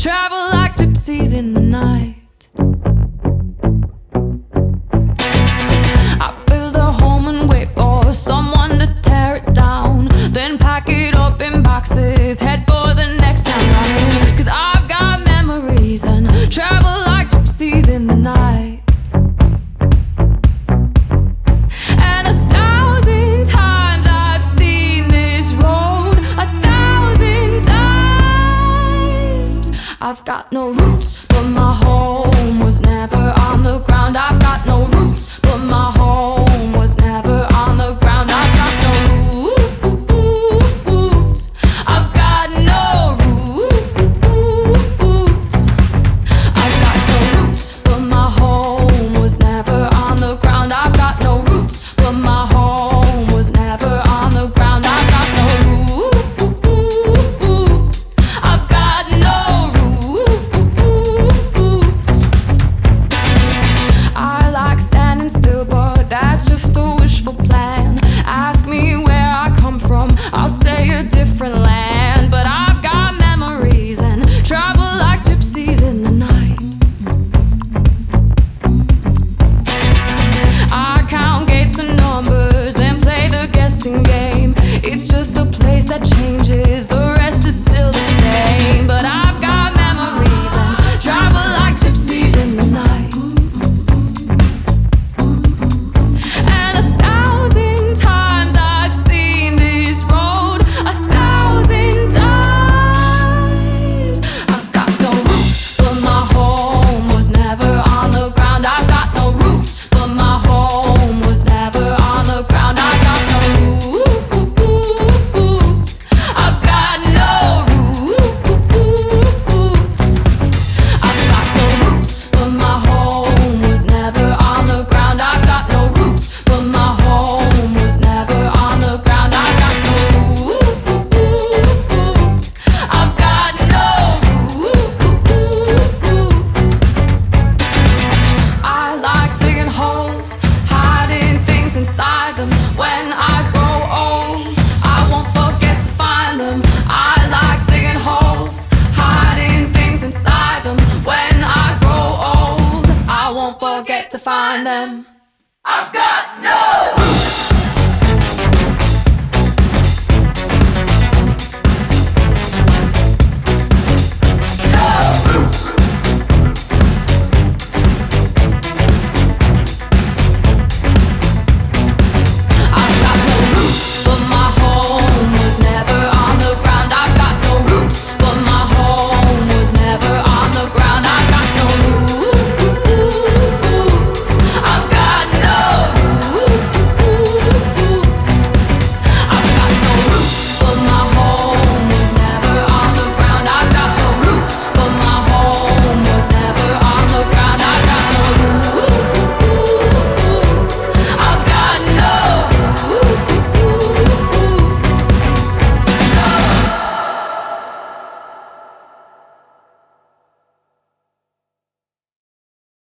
Travel I've got no roots, but my home was never on the ground. I've got no roots, but my find them. I've got no.